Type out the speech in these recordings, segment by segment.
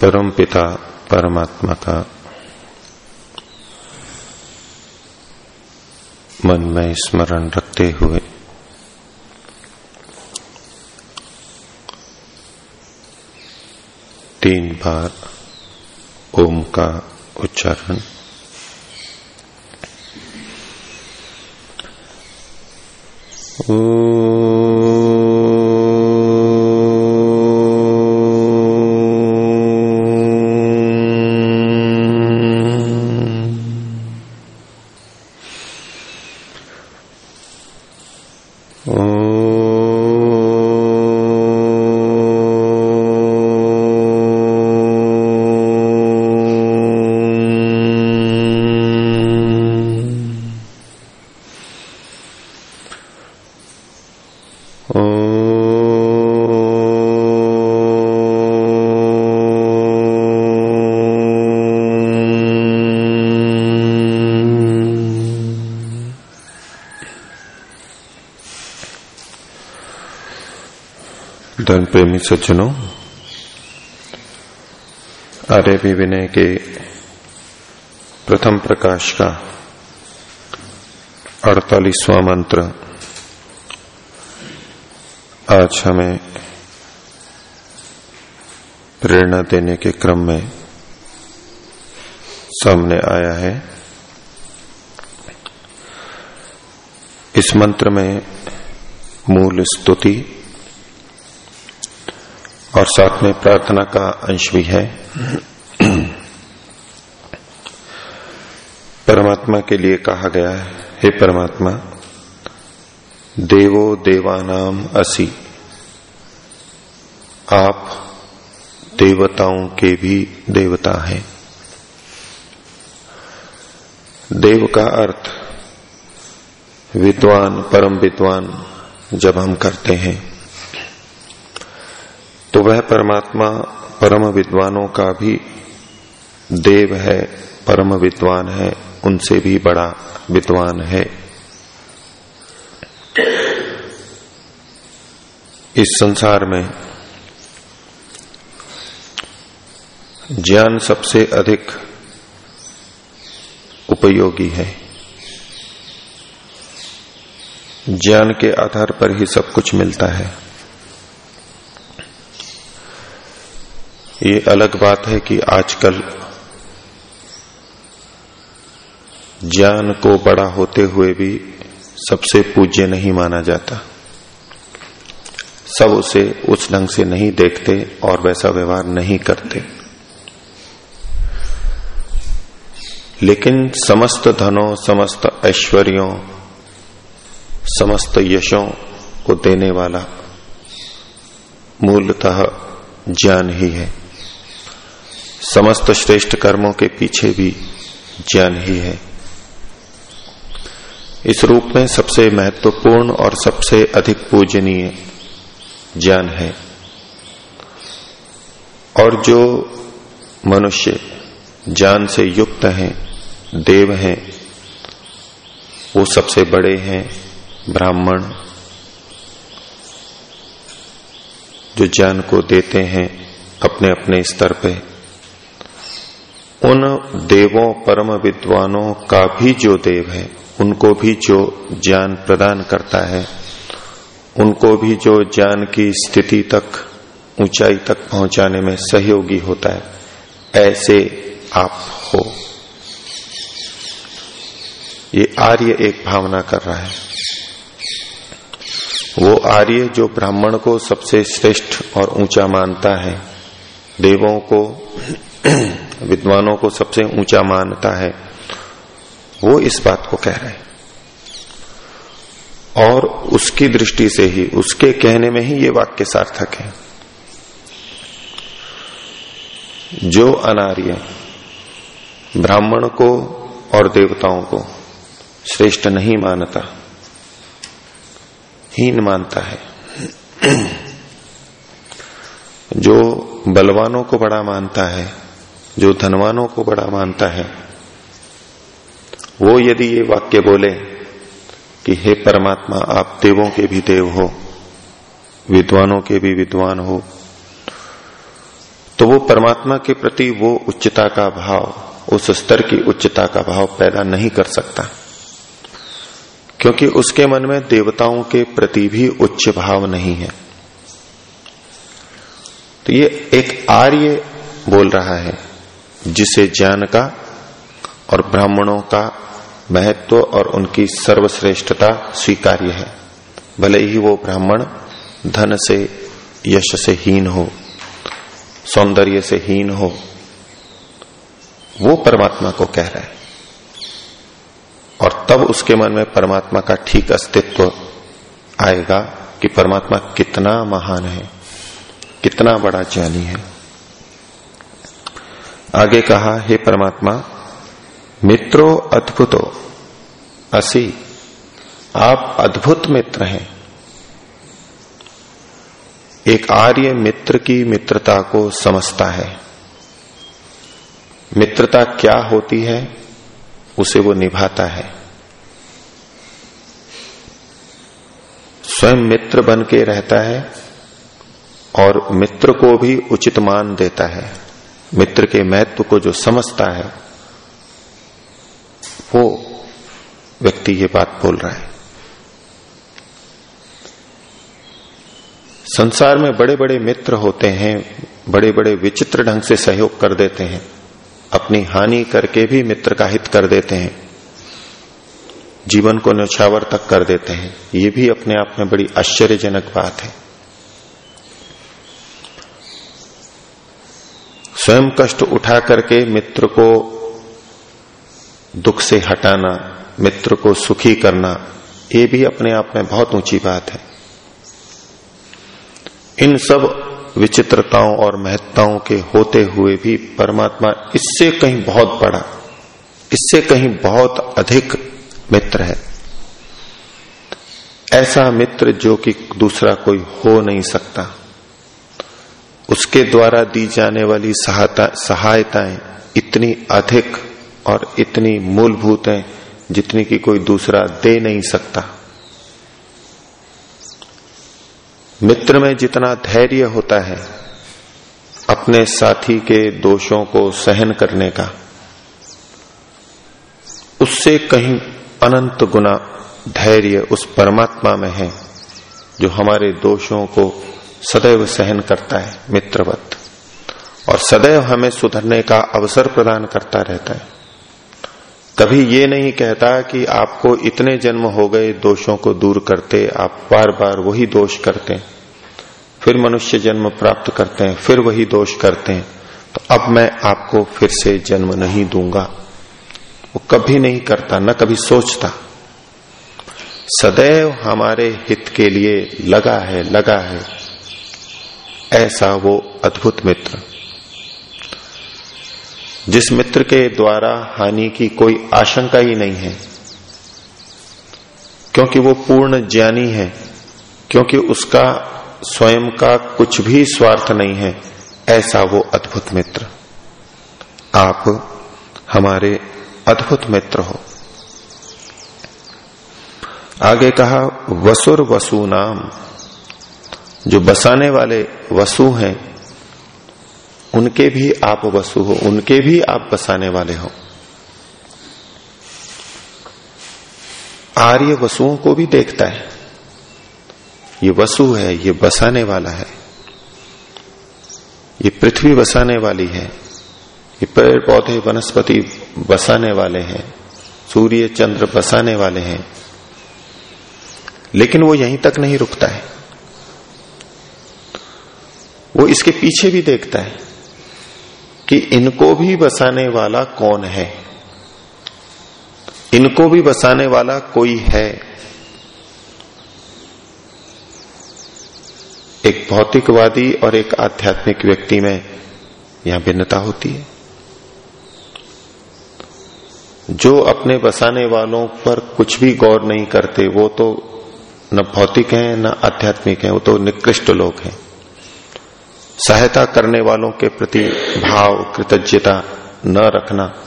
परम पिता परमात्मा का मन में स्मरण रखते हुए। तीन बार ओम का उच्चारण। धर्म प्रेमी सज्जनों आर्य विनय के प्रथम प्रकाश का अड़तालीसवां मंत्र आज हमें प्रेरणा देने के क्रम में सामने आया है इस मंत्र में मूल स्तुति और साथ में प्रार्थना का अंश भी है। परमात्मा के लिए कहा गया है, हे परमात्मा, देवो देवानाम असी। आप देवताओं के भी देवता हैं। देव का अर्थ, विद्वान परम विद्वान जब हम करते हैं तो वह परमात्मा परम विद्वानों का भी देव है, परम विद्वान है, उनसे भी बड़ा विद्वान है। इस संसार में ज्ञान सबसे अधिक उपयोगी है। ज्ञान के आधार पर ही सब कुछ मिलता है। ये अलग बात है कि आजकल ज्ञान को बड़ा होते हुए भी सबसे पूज्य नहीं माना जाता। सब उसे उस ढंग से नहीं देखते और वैसा व्यवहार नहीं करते। लेकिन समस्त धनों, समस्त ऐश्वर्यों, समस्त यशों को देने वाला मूलतः ज्ञान ही है। समस्त श्रेष्ठ कर्मों के पीछे भी ज्ञान ही है। इस रूप में सबसे महत्वपूर्ण और सबसे अधिक पूजनीय ज्ञान है। और जो मनुष्य ज्ञान से युक्त हैं, देव हैं, वो सबसे बड़े हैं ब्राह्मण, जो ज्ञान को देते हैं अपने अपने स्तर पे। उन देवों, परम विद्वानों का भी जो देव है, उनको भी जो ज्ञान प्रदान करता है, उनको भी जो ज्ञान की स्थिति तक, ऊंचाई तक पहुँचाने में सहयोगी होता है, ऐसे आप हो। ये आर्य एक भावना कर रहा है। वो आर्य जो ब्राह्मण को सबसे श्रेष्ठ और ऊँचा मानता है, देवों को विद्वानों को सबसे ऊँचा मानता है, वो इस बात को कह रहे हैं। और उसकी दृष्टि से ही, उसके कहने में ही ये वाक्य सार्थक है। जो अनार्य ब्राह्मण को और देवताओं को श्रेष्ठ नहीं मानता, हीन मानता है, जो बलवानों को बड़ा मानता है जो धनवानों को बड़ा मानता है, वो यदि ये वाक्य बोले कि हे परमात्मा, आप देवों के भी देव हो, विद्वानों के भी विद्वान हो तो वो परमात्मा के प्रति वो उच्चता का भाव, उस स्तर की उच्चता का भाव पैदा नहीं कर सकता। क्योंकि उसके मन में देवताओं के प्रति भी उच्च भाव नहीं है। तो ये एक आर्य बोल रहा है। जिसे ज्ञान का और ब्राह्मणों का महत्व और उनकी सर्वश्रेष्ठता स्वीकार्य है। भले ही वो ब्राह्मण धन से, यश से हीन हो, सौंदर्य से हीन हो, वो परमात्मा को कह रहा है। और तब उसके मन में परमात्मा का ठीक अस्तित्व आएगा कि परमात्मा कितना महान है, कितना बड़ा ज्ञानी है। आगे कहा, हे परमात्मा, मित्रो अद्भुतो, असी, आप अद्भुत मित्र हैं। एक आर्य मित्र की मित्रता को समझता है। मित्रता क्या होती है, उसे वो निभाता है। स्वयं मित्र बन के रहता है और मित्र को भी उचित मान देता है। मित्र के महत्व को जो समझता है, वो व्यक्ति ये बात बोल रहा है। संसार में बड़े बड़े मित्र होते हैं बड़े बड़े विचित्र ढंग से सहयोग कर देते हैं, अपनी हानि करके भी मित्र का हित कर देते हैं, जीवन को न्यौछावर तक कर देते हैं, ये भी अपने आप में बड़ी आश्चर्यजनक बात है। स्वयं कष्ट उठा करके मित्र को दुख से हटाना, मित्र को सुखी करना, ये भी अपने आप में बहुत ऊँची बात है। इन सब विचित्रताओं और महत्ताओं के होते हुए भी परमात्मा इससे कहीं बहुत बड़ा, इससे कहीं बहुत अधिक मित्र है। ऐसा मित्र जो कि दूसरा कोई हो नहीं सकता। उसके द्वारा दी जाने वाली सहायताएँ इतनी अधिक और इतनी मूलभूत है, जितनी की कोई दूसरा दे नहीं सकता। मित्र में जितना धैर्य होता है, अपने साथी के दोषों को सहन करने का, उससे कहीं अनंत गुना धैर्य उस परमात्मा में है, जो हमारे दोषों को सदैव सहन करता है मित्रवत। और सदैव हमें सुधरने का अवसर प्रदान करता रहता है। कभी ये नहीं कहता कि आपको इतने जन्म हो गए, दोषों को दूर करते, आप बार बार वही दोष करते हैं। फिर मनुष्य जन्म प्राप्त करते हैं, फिर वही दोष करते हैं। तो अब मैं आपको फिर से जन्म नहीं दूँगा। वो कभी नहीं करता, न कभी सोचता। सदैव हमारे हित के लिए लगा है लगा है। ऐसा वो अद्भुत मित्र। जिस मित्र के द्वारा हानि की कोई आशंका ही नहीं है, क्योंकि वो पूर्ण ज्ञानी है, क्योंकि उसका स्वयं का कुछ भी स्वार्थ नहीं है, ऐसा वो अद्भुत मित्र। आप हमारे अद्भुत मित्र हो। आगे कहा, वसुर वसु नाम। जो बसाने वाले वसु हैं, उनके भी आप वसु हो, उनके भी आप बसाने वाले हो। आर्य वसुओं को भी देखता है। ये वसु है, ये बसाने वाला है। ये पृथ्वी बसाने वाली है। ये पेड़ पौधे वनस्पति बसाने वाले हैं। सूर्य, चंद्र बसाने वाले हैं। लेकिन वो यहीं तक नहीं रुकता है। वो इसके पीछे भी देखता है कि इनको भी बसाने वाला कौन है? इनको भी बसाने वाला कोई है? एक भौतिकवादी और एक आध्यात्मिक व्यक्ति में यहाँ भिन्नता होती है। जो अपने बसाने वालों पर कुछ भी गौर नहीं करते, वो तो न भौतिक हैं, न आध्यात्मिक हैं, वो तो निकृष्ट लोग हैं। सहायता करने वालों के प्रति भाव, कृतज्ञता न रखना,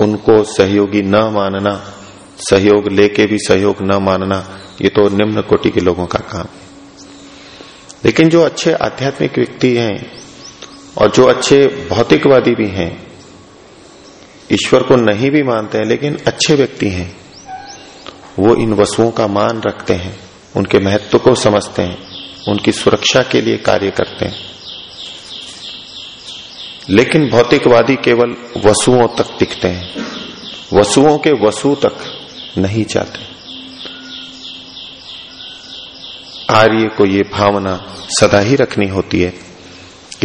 उनको सहयोगी न मानना, सहयोग लेके भी सहयोग न मानना, ये तो निम्न कोटि के लोगों का काम है। लेकिन जो अच्छे आध्यात्मिक व्यक्ति हैं और जो अच्छे भौतिकवादी भी हैं, ईश्वर को नहीं भी मानते हैं, लेकिन अच्छे व्यक्ति हैं, वो इन वसुओं का मान रखते हैं, उनके महत्व को समझते हैं, उनकी सुरक्षा के लिए कार्य करते हैं। लेकिन भौतिकवादी केवल वसुओं तक दिखते हैं। वसुओं के वसु तक नहीं जाते। आर्य को ये भावना सदा ही रखनी होती है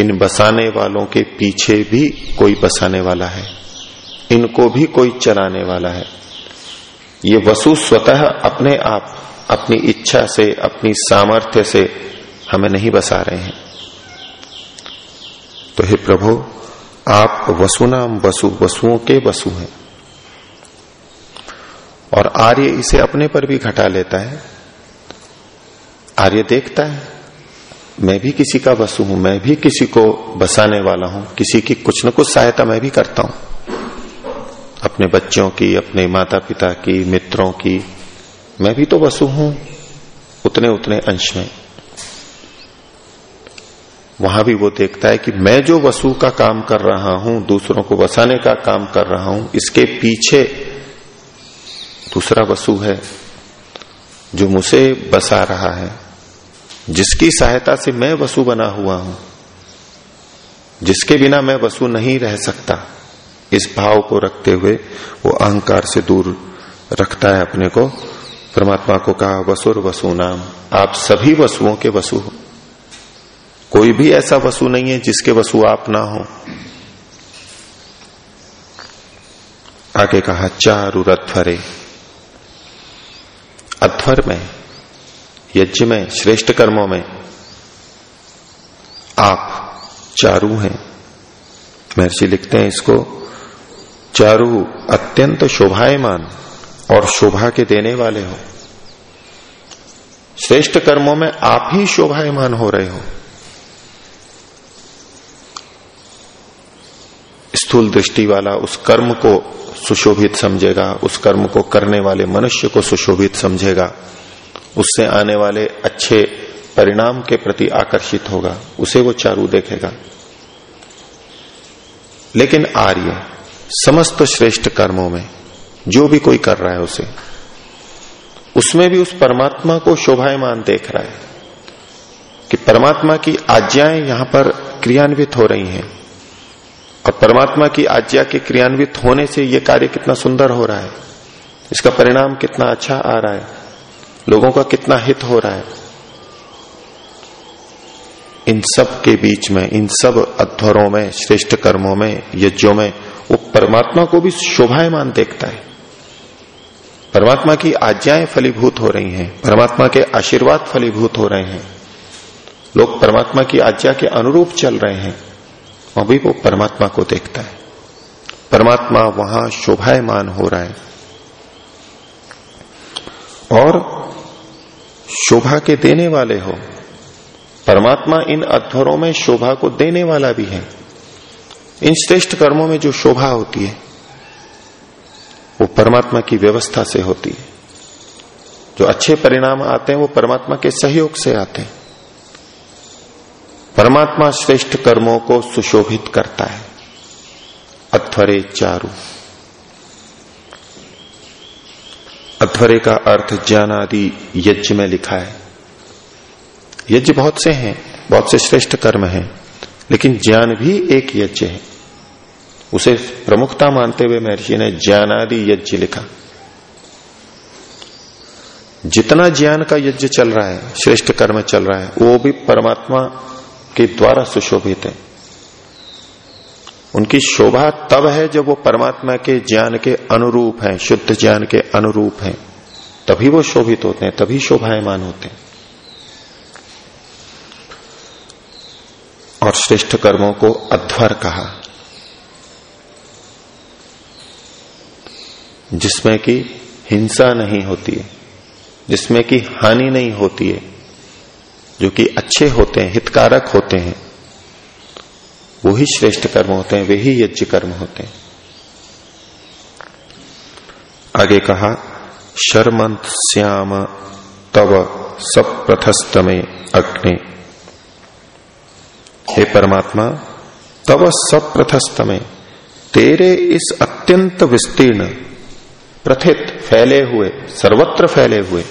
इन बसाने वालों के पीछे भी कोई बसाने वाला है। इनको भी कोई चलाने वाला है। ये वसु स्वतः अपने आप, अपनी इच्छा से, अपनी सामर्थ्य से हमें नहीं बसा रहे हैं। तो हे प्रभु, आप वसुनाम वसु, वसुओं के वसु हैं। और आर्य इसे अपने पर भी घटा लेता है। आर्य देखता है, मैं भी किसी का वसु हूँ, मैं भी किसी को बसाने वाला हूँ, किसी की कुछ न कुछ सहायता मैं भी करता हूँ। अपने बच्चों की, अपने माता पिता की, मित्रों की, मैं भी तो वसु हूँ उतने उतने अंश में। वहाँ भी वो देखता है कि मैं जो वसु का काम कर रहा हूँ, दूसरों को बसाने का काम कर रहा हूँ, इसके पीछे दूसरा वसु है जो मुझे बसा रहा है। जिसकी सहायता से मैं वसु बना हुआ हूँ, जिसके बिना मैं वसु नहीं रह सकता, इस भाव को रखते हुए वो अहंकार से दूर रखता है अपने को। परमात्मा को कहा, वसुर वसु नाम, आप सभी वसुओं के वसु हो। कोई भी ऐसा वसु नहीं है जिसके वसु आप ना हो। आगे कहा, चारु रथरे अध्वर में, यज्ञ में, श्रेष्ठ कर्मों में आप चारू हैं। महर्षि लिखते हैं इसको, चारू अत्यंत शोभायमान और शोभा के देने वाले हो। श्रेष्ठ कर्मों में आप ही शोभायमान हो रहे हो। स्थूल दृष्टि वाला उस कर्म को सुशोभित समझेगा, उस कर्म को करने वाले मनुष्य को सुशोभित समझेगा। उससे आने वाले अच्छे परिणाम के प्रति आकर्षित होगा, उसे वो चारू देखेगा। लेकिन आर्य, समस्त श्रेष्ठ कर्मों में, जो भी कोई कर रहा है उसे, उसमें भी उस परमात्मा को शोभायमान देख रहा है कि परमात्मा की आज्ञाएँ यहाँ पर क्रियान्वित हो रही हैं। और परमात्मा की आज्ञा के क्रियान्वित होने से यह कार्य कितना सुंदर हो रहा है। इसका परिणाम कितना अच्छा आ रहा है। लोगों का कितना हित हो रहा है। इन सब के बीच में, इन सब अध्वरों में, श्रेष्ठ कर्मों में, यज्ञों में, वो परमात्मा को भी शोभायमान देखता है। परमात्मा की आज्ञाएँ फलीभूत हो रही हैं। परमात्मा के आशीर्वाद फलीभूत हो रहे हैं। लोग परमात्मा की आज्ञा के अनुरूप चल रहे हैं। वह भी वो परमात्मा को देखता है। परमात्मा वहाँ शोभायमान हो रहा है। और शोभा के देने वाले हो। परमात्मा इन अध्वरों में शोभा को देने वाला भी है। इन श्रेष्ठ कर्मों में जो शोभा होती है, वो परमात्मा की व्यवस्था से होती है। जो अच्छे परिणाम आते हैं, वो परमात्मा के सहयोग से आते हैं। परमात्मा श्रेष्ठ कर्मों को सुशोभित करता है। अथ्वरे चारू। अध्वरे का अर्थ ज्ञान आदि यज्ञ में लिखा है। यज्ञ बहुत से हैं, बहुत से श्रेष्ठ कर्म हैं, लेकिन ज्ञान भी एक यज्ञ है। उसे प्रमुखता मानते हुए महर्षि ने ज्ञान आदि यज्ञ लिखा। जितना ज्ञान का यज्ञ चल रहा है, श्रेष्ठ कर्म चल रहा है, वो भी परमात्मा के द्वारा सुशोभित है। उनकी शोभा तब है जब वो परमात्मा के ज्ञान के अनुरूप हैं, शुद्ध ज्ञान के अनुरूप हैं। तभी वो शोभित होते हैं, तभी शोभायमान होते हैं। और श्रेष्ठ कर्मों को अध्वर कहा। जिसमें कि हिंसा नहीं होती है, जिसमें कि हानि नहीं होती है जो कि अच्छे होते हैं, हितकारक होते हैं, वो ही श्रेष्ठ कर्म होते हैं, वे ही यज्ञ कर्म होते हैं। आगे कहा, शर्मंत श्याम तव सब प्रथस्त में अग्नि। हे परमात्मा, तव सप्रथस्त में तेरे इस अत्यंत विस्तीर्ण, प्रथित, फैले हुए, सर्वत्र फैले हुए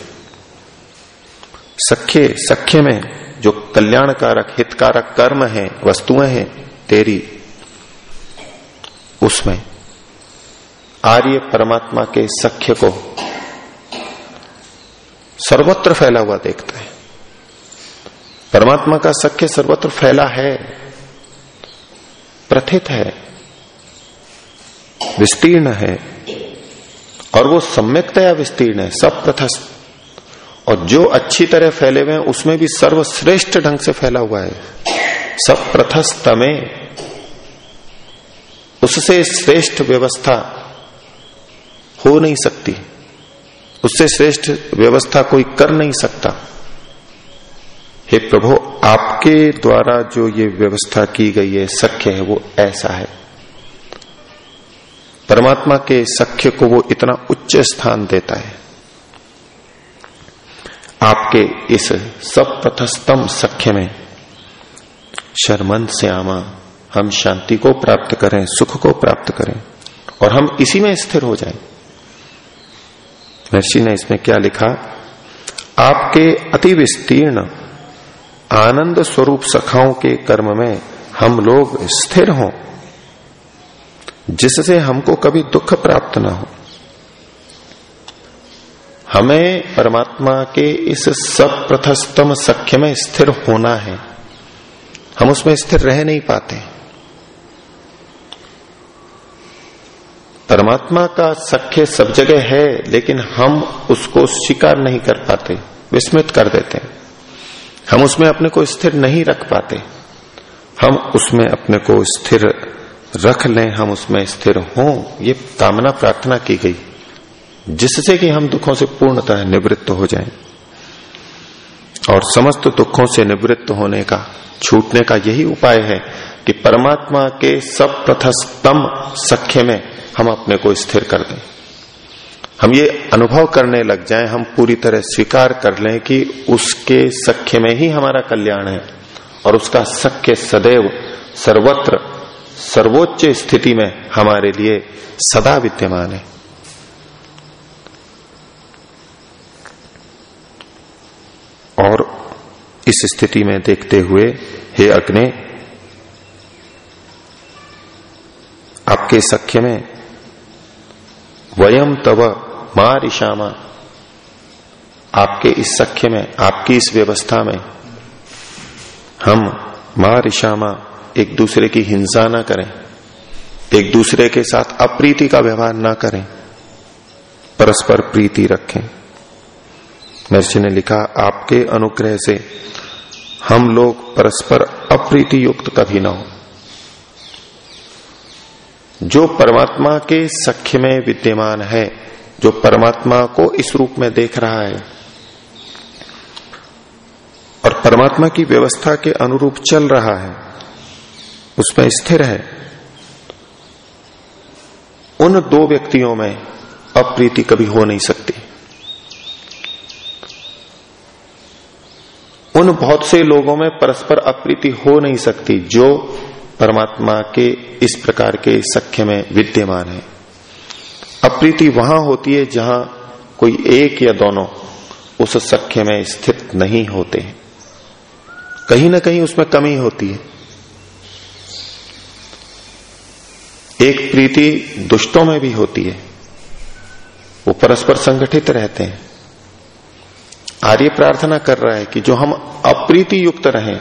सख्य सख्य में जो कल्याणकारक, हितकारक कर्म है, वस्तुएँ हैं, तेरी उसमें आर्य परमात्मा के सख्य को सर्वत्र फैला हुआ देखता है। परमात्मा का सख्य सर्वत्र फैला है, प्रथित है, विस्तीर्ण है, और वो सम्यकतया विस्तीर्ण है, सब प्रथस्त और जो अच्छी तरह फैले हुए हैं, उसमें भी सर्वश्रेष्ठ ढंग से फैला हुआ है। सब प्रथस्त में उससे श्रेष्ठ व्यवस्था हो नहीं सकती। उससे श्रेष्ठ व्यवस्था कोई कर नहीं सकता। हे प्रभु, आपके द्वारा जो ये व्यवस्था की गई है, सख्य है, वो ऐसा है। परमात्मा के सख्य को वो इतना उच्च स्थान देता है। आपके इस सब प्रथस्तम सख्य में शर्मंद से आमा हम शांति को प्राप्त करें, सुख को प्राप्त करें और हम इसी में स्थिर हो जाएँ। महर्षि ने इसमें क्या लिखा? आपके अति विस्तीर्ण, आनंद स्वरूप सखाओं के कर्म में हम लोग स्थिर हों, जिससे हमको कभी दुख प्राप्त ना हो। हमें परमात्मा के इस सब प्रथस्तम सख्य में स्थिर होना है। हम उसमें स्थिर रह नहीं पाते। परमात्मा का सख्य सब जगह है, लेकिन हम उसको स्वीकार नहीं कर पाते, विस्मित कर देते। हैं हम उसमें अपने को स्थिर नहीं रख पाते। हम उसमें अपने को स्थिर रख लें, हम उसमें स्थिर हों, ये कामना प्रार्थना की गई। जिससे कि हम दुखों से पूर्णतः निवृत्त हो जाएँ और समस्त दुखों से निवृत्त होने का, छूटने का यही उपाय है कि परमात्मा के सब प्रथस्तम सख्य में हम अपने को स्थिर कर दें। हम ये अनुभव करने लग जाएँ, हम पूरी तरह स्वीकार कर लें कि उसके सख्य में ही हमारा कल्याण है और उसका सख्य सदैव सर्वत्र, सर्वोच्च स्थिति में हमारे लिए सदा विद्यमान है। और इस स्थिति में देखते हुए, हे अग्नि, आपके सख्य में वयम तव माँ ऋषामा आपके इस सख्य में, आपकी इस व्यवस्था में हम माँ ऋषामा एक दूसरे की हिंसा ना करें, एक दूसरे के साथ अप्रीति का व्यवहार ना करें, परस्पर प्रीति रखें। महर्षि ने लिखा, आपके अनुग्रह से हम लोग परस्पर अप्रीति युक्त कभी ना हो। जो परमात्मा के सख्य में विद्यमान है, जो परमात्मा को इस रूप में देख रहा है, और परमात्मा की व्यवस्था के अनुरूप चल रहा है, उसमें स्थिर है, उन दो व्यक्तियों में अप्रीति कभी हो नहीं सकती। उन बहुत से लोगों में परस्पर अप्रीति हो नहीं सकती, जो परमात्मा के इस प्रकार के सख्य में विद्यमान है। अप्रीति वहाँ होती है जहाँ कोई एक या दोनों उस सख्य में स्थित नहीं होते कहीं ना कहीं उसमें कमी होती है। एक प्रीति दुष्टों में भी होती है। वो परस्पर संगठित रहते हैं। आर्य प्रार्थना कर रहा है कि जो हम अप्रीति युक्त रहें,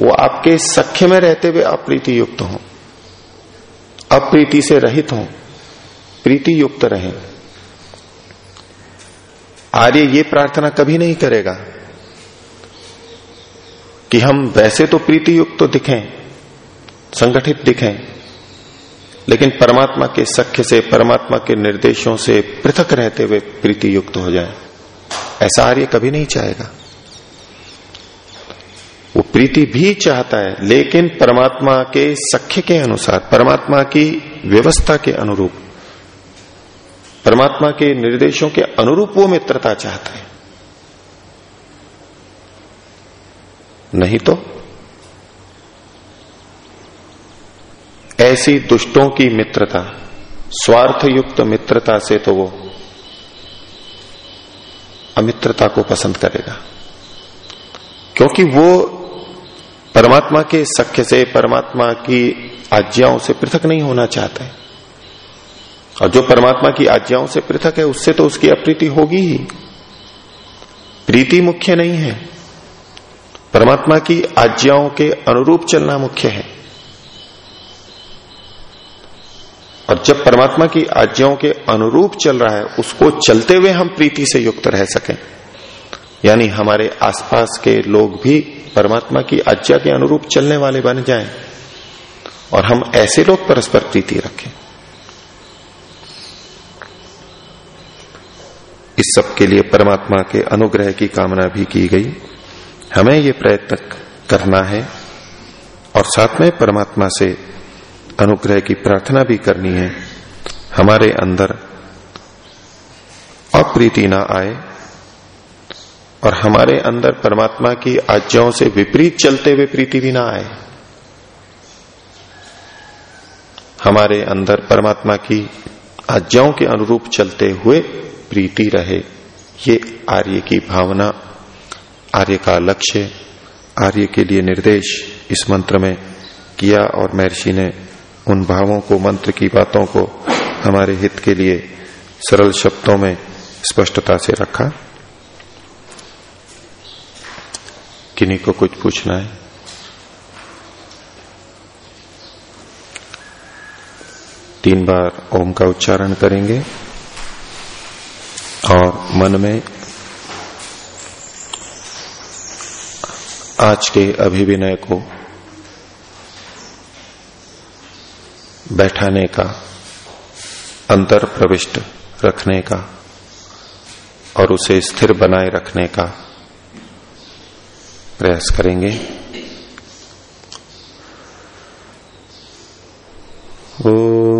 वो आपके सख्य में रहते हुए अप्रीति युक्त हो, अप्रीति से रहित हो प्रीति युक्त रहे। आर्य ये प्रार्थना कभी नहीं करेगा कि हम वैसे तो प्रीति युक्त तो दिखें, संगठित दिखें, लेकिन परमात्मा के सख्य से, परमात्मा के निर्देशों से पृथक रहते हुए प्रीति युक्त हो जाए। ऐसा आर्य कभी नहीं चाहेगा। वो प्रीति भी चाहता है, लेकिन परमात्मा के सख्य के अनुसार, परमात्मा की व्यवस्था के अनुरूप, परमात्मा के निर्देशों के अनुरूप वो मित्रता चाहता है। नहीं तो? ऐसी दुष्टों की मित्रता स्वार्थ युक्त मित्रता से तो वो अमित्रता को पसंद करेगा। क्योंकि वो परमात्मा के सख्य से, परमात्मा की आज्ञाओं से पृथक नहीं होना चाहते और जो परमात्मा की आज्ञाओं से पृथक है, उससे तो उसकी अप्रीति होगी ही। प्रीति मुख्य नहीं है। परमात्मा की आज्ञाओं के अनुरूप चलना मुख्य है। और जब परमात्मा की आज्ञाओं के अनुरूप चल रहा है, उसको चलते हुए हम प्रीति से युक्त रह सकें। यानी हमारे आसपास के लोग भी परमात्मा की आज्ञा के अनुरूप चलने वाले बन जाएँ और हम ऐसे लोग परस्पर प्रीति रखें। इस सब के लिए परमात्मा के अनुग्रह की कामना भी की गई। हमें ये प्रयत्न करना है और साथ में परमात्मा से अनुग्रह की प्रार्थना भी करनी है। हमारे अंदर अप्रीति ना आए और हमारे अंदर परमात्मा की आज्ञाओं से विपरीत चलते हुए प्रीति भी ना आए। हमारे अंदर परमात्मा की आज्ञाओं के अनुरूप चलते हुए प्रीति रहे, ये आर्य की भावना, आर्य का लक्ष्य, आर्य के लिए निर्देश इस मंत्र में किया और महर्षि ने उन भावों को, मंत्र की बातों को हमारे हित के लिए सरल शब्दों में स्पष्टता से रखा। किन्हीं को कुछ पूछना है? तीन बार ओम का उच्चारण करेंगे और मन में आज के अभिविनय को बैठाने का, अंतर प्रविष्ट रखने का, और उसे स्थिर बनाए रखने का प्रयास करेंगे। ओ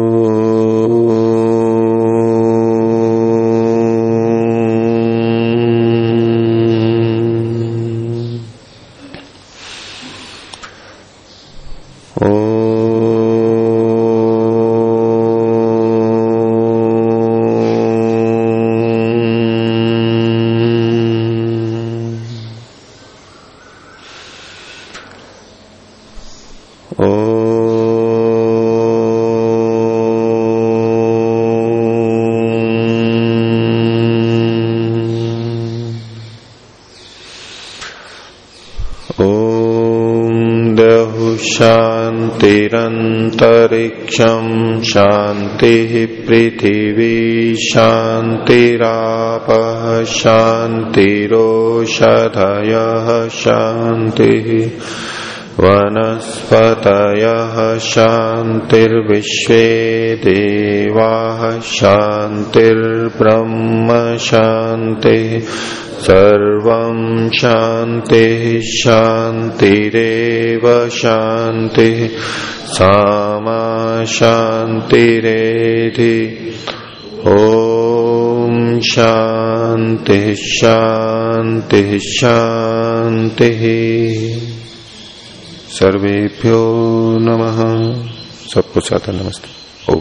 शांतिरंतरिक्षम शांति पृथिवी शांतिराप शांतिरोषधय शांति वनस्पत शांतिर्विश्वे देवा शांतिर्ब्रह्म शांति शांति शांतिरव शांति सामा शांतिरेधि ओम शांति शांति शांति सर्वेभ्यो नमः। सबको साथ नमस्ते। ओम।